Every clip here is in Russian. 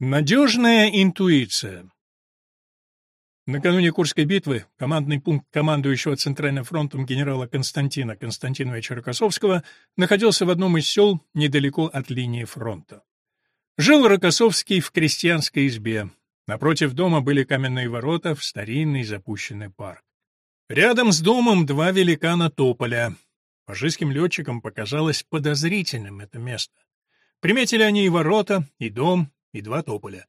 Надежная интуиция. Накануне Курской битвы командный пункт командующего Центральным фронтом генерала Константина Константиновича Рокоссовского находился в одном из сел недалеко от линии фронта. Жил Рокоссовский в крестьянской избе. Напротив дома были каменные ворота в старинный запущенный парк. Рядом с домом два великана тополя. Фашистским летчикам показалось подозрительным это место. Приметили они и ворота, и дом, и два тополя.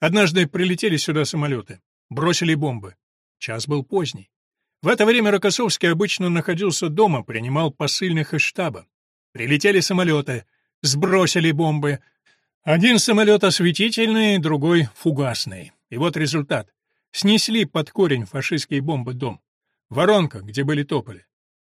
Однажды прилетели сюда самолеты, бросили бомбы. Час был поздний. В это время Рокоссовский обычно находился дома, принимал посыльных из штаба. Прилетели самолеты, сбросили бомбы. Один самолет осветительный, другой — фугасный. И вот результат. Снесли под корень фашистские бомбы дом. Воронка, где были тополи.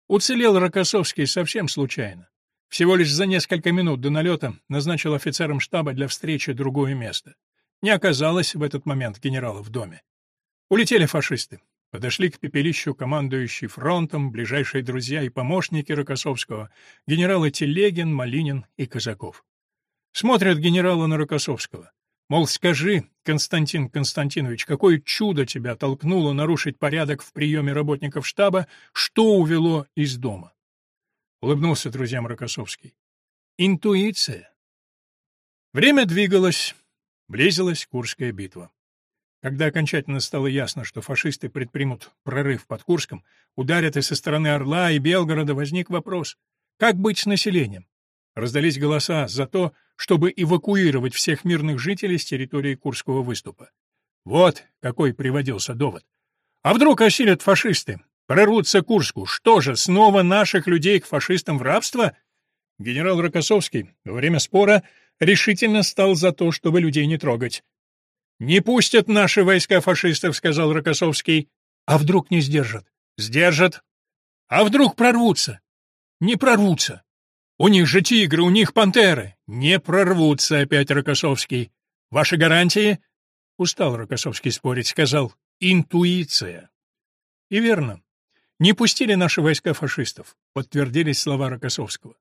Уцелел Рокоссовский совсем случайно. Всего лишь за несколько минут до налета назначил офицерам штаба для встречи другое место. Не оказалось в этот момент генерала в доме. Улетели фашисты. Подошли к пепелищу командующий фронтом, ближайшие друзья и помощники Рокоссовского, генералы Телегин, Малинин и Казаков. Смотрят генералы на Рокоссовского. Мол, скажи, Константин Константинович, какое чудо тебя толкнуло нарушить порядок в приеме работников штаба, что увело из дома? — улыбнулся друзьям Рокоссовский. «Интуиция». Время двигалось, близилась Курская битва. Когда окончательно стало ясно, что фашисты предпримут прорыв под Курском, ударят и со стороны Орла и Белгорода, возник вопрос, как быть с населением? Раздались голоса за то, чтобы эвакуировать всех мирных жителей с территории Курского выступа. Вот какой приводился довод. А вдруг осилят фашисты? Прорвутся Курску. Что же, снова наших людей к фашистам в рабство? Генерал Рокоссовский во время спора решительно стал за то, чтобы людей не трогать. «Не пустят наши войска фашистов», — сказал Рокоссовский. «А вдруг не сдержат?» «Сдержат». «А вдруг прорвутся?» «Не прорвутся». «У них же тигры, у них пантеры». «Не прорвутся», — опять Рокоссовский. «Ваши гарантии?» Устал Рокоссовский спорить, сказал. «Интуиция». И верно. Не пустили наши войска фашистов, подтвердились слова Рокоссовского.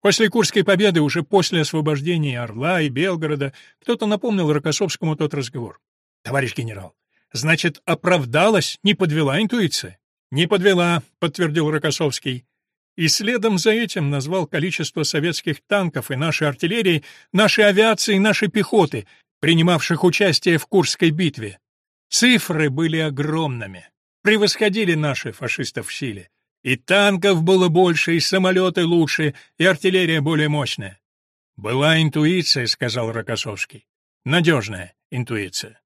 После Курской победы, уже после освобождения Орла и Белгорода, кто-то напомнил Рокоссовскому тот разговор. «Товарищ генерал, значит, оправдалась, не подвела интуиция?» «Не подвела», — подтвердил Рокоссовский. И следом за этим назвал количество советских танков и нашей артиллерии, нашей авиации и нашей пехоты, принимавших участие в Курской битве. Цифры были огромными превосходили наши фашистов в силе. И танков было больше, и самолеты лучше, и артиллерия более мощная. «Была интуиция», — сказал Рокоссовский. «Надежная интуиция».